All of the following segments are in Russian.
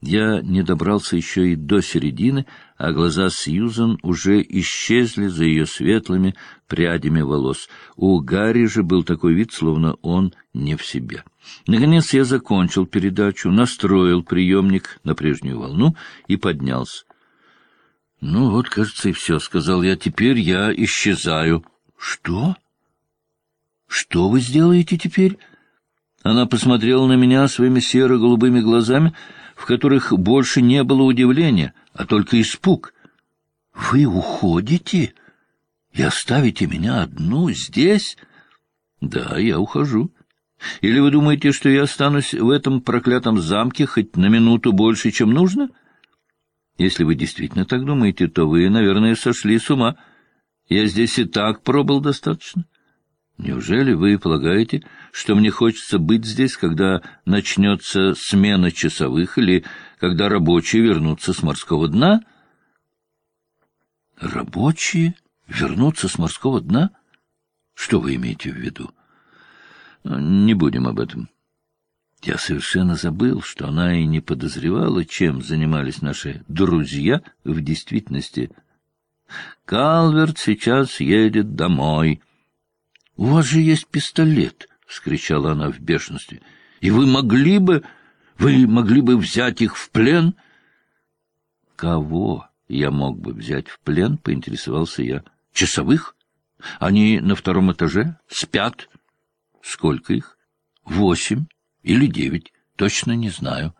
Я не добрался еще и до середины, а глаза Сьюзан уже исчезли за ее светлыми прядями волос. У Гарри же был такой вид, словно он не в себе. Наконец я закончил передачу, настроил приемник на прежнюю волну и поднялся. — Ну вот, кажется, и все, — сказал я. — Теперь я исчезаю. — Что? — Что вы сделаете теперь? Она посмотрела на меня своими серо-голубыми глазами, в которых больше не было удивления, а только испуг. — Вы уходите и оставите меня одну здесь? — Да, я ухожу. Или вы думаете, что я останусь в этом проклятом замке хоть на минуту больше, чем нужно? — если вы действительно так думаете, то вы, наверное, сошли с ума. Я здесь и так пробыл достаточно. Неужели вы полагаете, что мне хочется быть здесь, когда начнется смена часовых или когда рабочие вернутся с морского дна? Рабочие вернутся с морского дна? Что вы имеете в виду? Не будем об этом. Я совершенно забыл, что она и не подозревала, чем занимались наши друзья в действительности. «Калверт сейчас едет домой». «У вас же есть пистолет!» — вскричала она в бешенстве. «И вы могли бы... Вы могли бы взять их в плен?» «Кого я мог бы взять в плен?» — поинтересовался я. «Часовых? Они на втором этаже? Спят?» «Сколько их?» «Восемь» или девять, точно не знаю.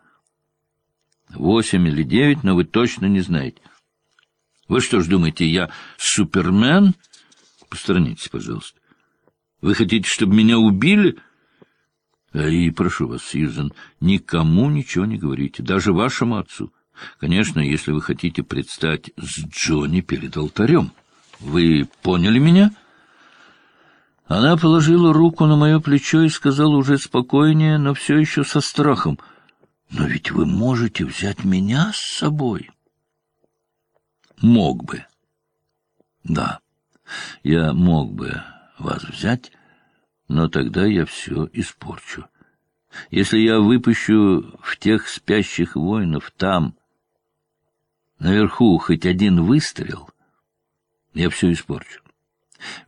Восемь или девять, но вы точно не знаете. Вы что ж думаете, я Супермен? Посторонитесь, пожалуйста. Вы хотите, чтобы меня убили? И прошу вас, Сьюзен, никому ничего не говорите, даже вашему отцу. Конечно, если вы хотите предстать с Джонни перед алтарем. Вы поняли меня? — она положила руку на мое плечо и сказала уже спокойнее, но все еще со страхом. «Но ведь вы можете взять меня с собой?» «Мог бы». «Да, я мог бы вас взять, но тогда я все испорчу. Если я выпущу в тех спящих воинов там, наверху, хоть один выстрел, я все испорчу.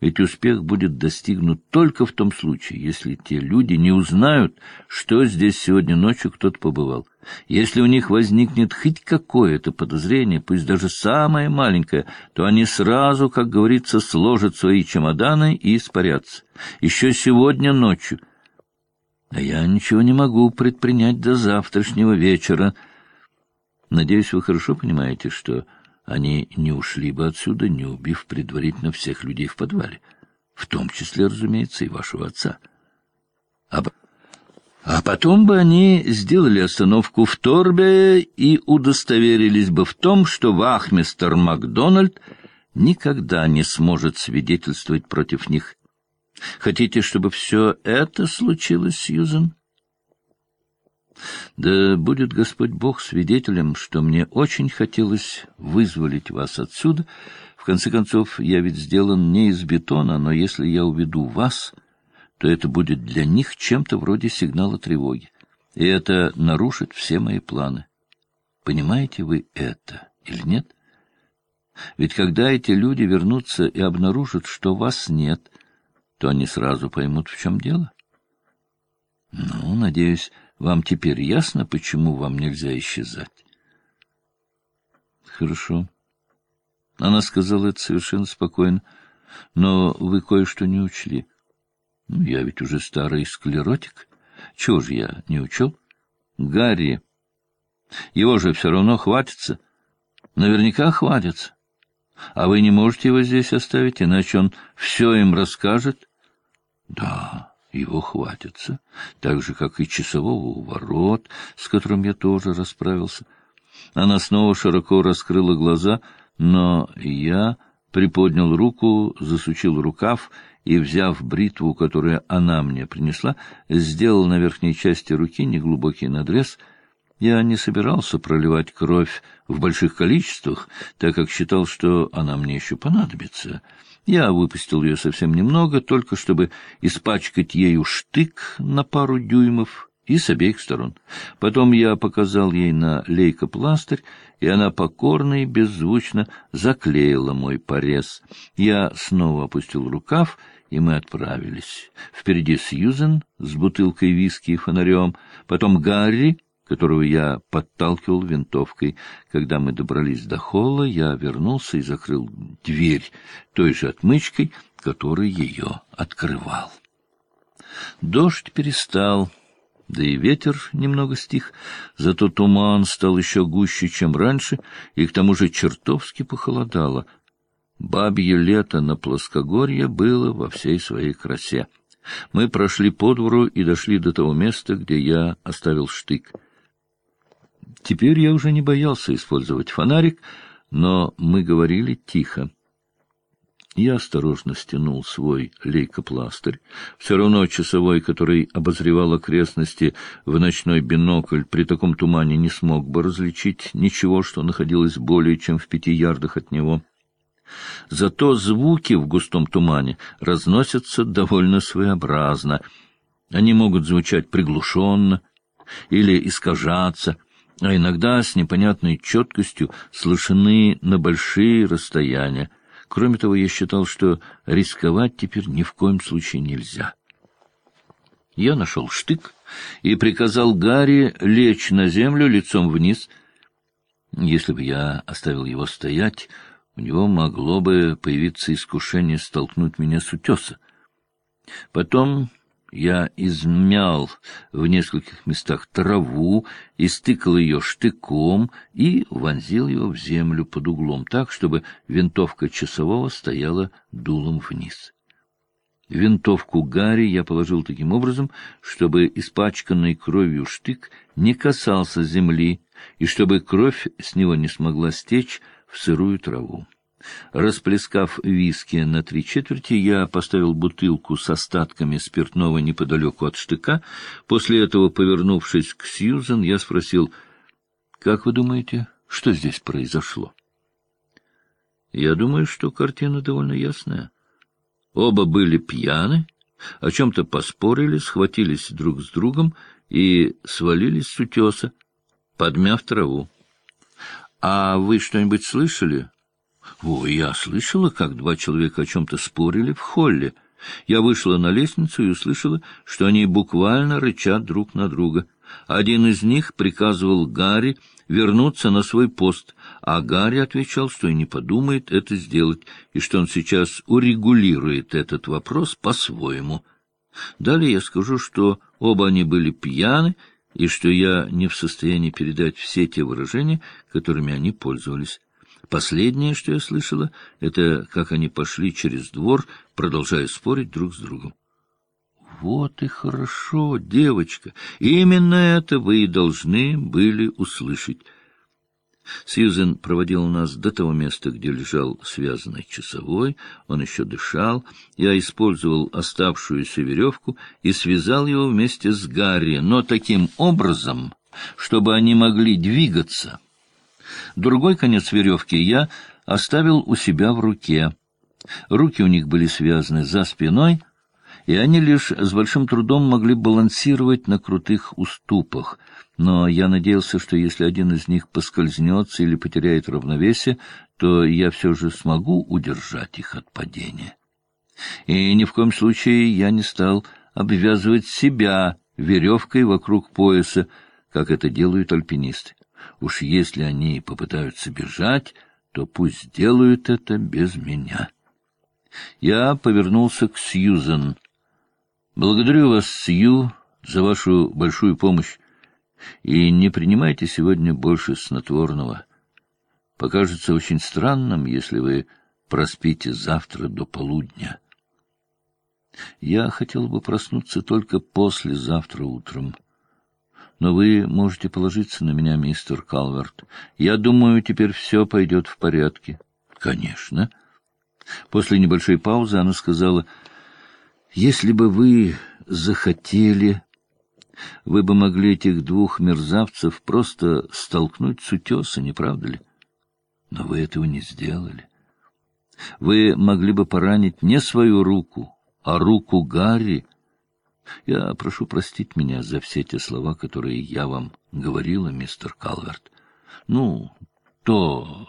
Ведь успех будет достигнут только в том случае, если те люди не узнают, что здесь сегодня ночью кто-то побывал. Если у них возникнет хоть какое-то подозрение, пусть даже самое маленькое, то они сразу, как говорится, сложат свои чемоданы и испарятся. Еще сегодня ночью. А я ничего не могу предпринять до завтрашнего вечера. Надеюсь, вы хорошо понимаете, что они не ушли бы отсюда, не убив предварительно всех людей в подвале, в том числе, разумеется, и вашего отца. А, а потом бы они сделали остановку в Торбе и удостоверились бы в том, что вахмистер Макдональд никогда не сможет свидетельствовать против них. Хотите, чтобы все это случилось, Сьюзен? Да будет Господь Бог свидетелем, что мне очень хотелось вызволить вас отсюда. В конце концов, я ведь сделан не из бетона, но если я уведу вас, то это будет для них чем-то вроде сигнала тревоги. И это нарушит все мои планы. Понимаете вы это или нет? Ведь когда эти люди вернутся и обнаружат, что вас нет, то они сразу поймут, в чем дело. Ну, надеюсь, вам теперь ясно, почему вам нельзя исчезать? Хорошо. Она сказала это совершенно спокойно. Но вы кое-что не учли. Ну, я ведь уже старый склеротик. Чего же я не учел? Гарри. Его же все равно хватится. Наверняка хватится. А вы не можете его здесь оставить, иначе он все им расскажет? Да его хватится, так же, как и часового у ворот, с которым я тоже расправился. Она снова широко раскрыла глаза, но я приподнял руку, засучил рукав и, взяв бритву, которую она мне принесла, сделал на верхней части руки неглубокий надрез. Я не собирался проливать кровь в больших количествах, так как считал, что она мне еще понадобится — я выпустил ее совсем немного, только чтобы испачкать ею штык на пару дюймов и с обеих сторон. Потом я показал ей на лейкопластырь, и она покорно и беззвучно заклеила мой порез. Я снова опустил рукав, и мы отправились. Впереди Сьюзен с бутылкой виски и фонарем, потом Гарри, которого я подталкивал винтовкой. Когда мы добрались до холла, я вернулся и закрыл дверь той же отмычкой, которой ее открывал. Дождь перестал, да и ветер немного стих, зато туман стал еще гуще, чем раньше, и к тому же чертовски похолодало. Бабье лето на плоскогорье было во всей своей красе. Мы прошли по двору и дошли до того места, где я оставил штык. Теперь я уже не боялся использовать фонарик, но мы говорили тихо. Я осторожно стянул свой лейкопластырь. Все равно часовой, который обозревал окрестности в ночной бинокль, при таком тумане не смог бы различить ничего, что находилось более чем в пяти ярдах от него. Зато звуки в густом тумане разносятся довольно своеобразно. Они могут звучать приглушенно или искажаться — а иногда с непонятной четкостью слышны на большие расстояния. Кроме того, я считал, что рисковать теперь ни в коем случае нельзя. Я нашел штык и приказал Гарри лечь на землю лицом вниз. Если бы я оставил его стоять, у него могло бы появиться искушение столкнуть меня с утеса. Потом я измял в нескольких местах траву, истыкал ее штыком и вонзил его в землю под углом так, чтобы винтовка часового стояла дулом вниз. Винтовку Гарри я положил таким образом, чтобы испачканный кровью штык не касался земли и чтобы кровь с него не смогла стечь в сырую траву. Расплескав виски на три четверти, я поставил бутылку с остатками спиртного неподалеку от штыка. После этого, повернувшись к Сьюзен, я спросил, «Как вы думаете, что здесь произошло?» Я думаю, что картина довольно ясная. Оба были пьяны, о чем-то поспорили, схватились друг с другом и свалились с утеса, подмяв траву. — А вы что-нибудь слышали о, я слышала, как два человека о чем-то спорили в холле. Я вышла на лестницу и услышала, что они буквально рычат друг на друга. Один из них приказывал Гарри вернуться на свой пост, а Гарри отвечал, что и не подумает это сделать, и что он сейчас урегулирует этот вопрос по-своему. Далее я скажу, что оба они были пьяны, и что я не в состоянии передать все те выражения, которыми они пользовались. Последнее, что я слышала, это как они пошли через двор, продолжая спорить друг с другом. Вот и хорошо, девочка. Именно это вы и должны были услышать. Сьюзен проводил нас до того места, где лежал связанный часовой. Он еще дышал. Я использовал оставшуюся веревку и связал его вместе с Гарри, но таким образом, чтобы они могли двигаться. Другой конец веревки я оставил у себя в руке. Руки у них были связаны за спиной, и они лишь с большим трудом могли балансировать на крутых уступах. Но я надеялся, что если один из них поскользнется или потеряет равновесие, то я все же смогу удержать их от падения. И ни в коем случае я не стал обвязывать себя веревкой вокруг пояса, как это делают альпинисты. Уж если они попытаются бежать, то пусть сделают это без меня. Я повернулся к Сьюзен. Благодарю вас, Сью, за вашу большую помощь. И не принимайте сегодня больше снотворного. Покажется очень странным, если вы проспите завтра до полудня. Я хотел бы проснуться только послезавтра утром. Но вы можете положиться на меня, мистер Калверт. Я думаю, теперь все пойдет в порядке. Конечно. После небольшой паузы она сказала, если бы вы захотели, вы бы могли этих двух мерзавцев просто столкнуть с утеса, не правда ли? Но вы этого не сделали. Вы могли бы поранить не свою руку, а руку Гарри, Я прошу простить меня за все те слова, которые я вам говорила, мистер Калверт. Ну, то,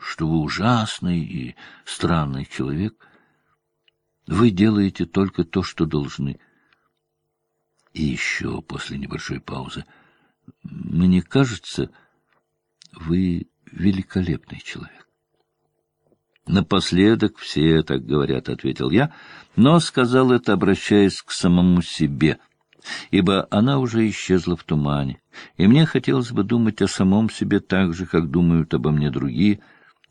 что вы ужасный и странный человек. Вы делаете только то, что должны. И еще после небольшой паузы. Мне кажется, вы великолепный человек. Напоследок все так говорят, — ответил я, но сказал это, обращаясь к самому себе, ибо она уже исчезла в тумане, и мне хотелось бы думать о самом себе так же, как думают обо мне другие,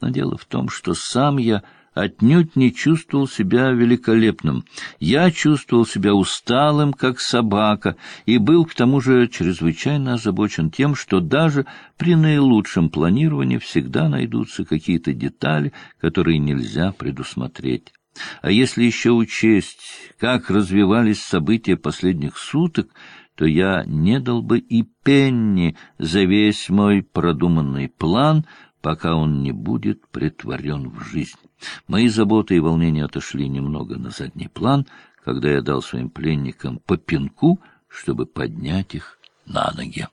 но дело в том, что сам я отнюдь не чувствовал себя великолепным. Я чувствовал себя усталым, как собака, и был к тому же чрезвычайно озабочен тем, что даже при наилучшем планировании всегда найдутся какие-то детали, которые нельзя предусмотреть. А если еще учесть, как развивались события последних суток, то я не дал бы и пенни за весь мой продуманный план, пока он не будет притворен в жизнь. Мои заботы и волнения отошли немного на задний план, когда я дал своим пленникам по пинку, чтобы поднять их на ноги.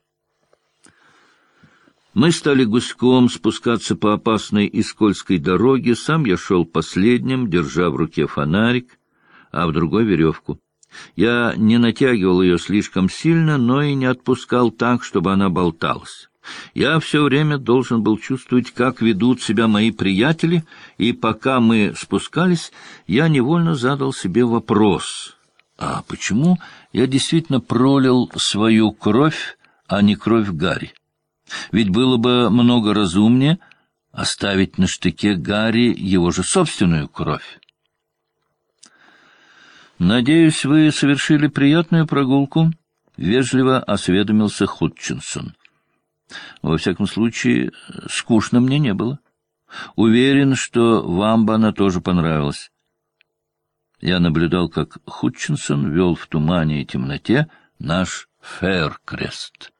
Мы стали гуськом спускаться по опасной и скользкой дороге. Сам я шел последним, держа в руке фонарик, а в другой — веревку. Я не натягивал ее слишком сильно, но и не отпускал так, чтобы она болталась. Я все время должен был чувствовать, как ведут себя мои приятели, и пока мы спускались, я невольно задал себе вопрос, а почему я действительно пролил свою кровь, а не кровь Гарри? Ведь было бы много разумнее оставить на штыке Гарри его же собственную кровь. «Надеюсь, вы совершили приятную прогулку?» — вежливо осведомился Хутчинсон. Во всяком случае, скучно мне не было. Уверен, что вам бы она тоже понравилась. Я наблюдал, как Хутчинсон вел в тумане и темноте наш Фэркрест.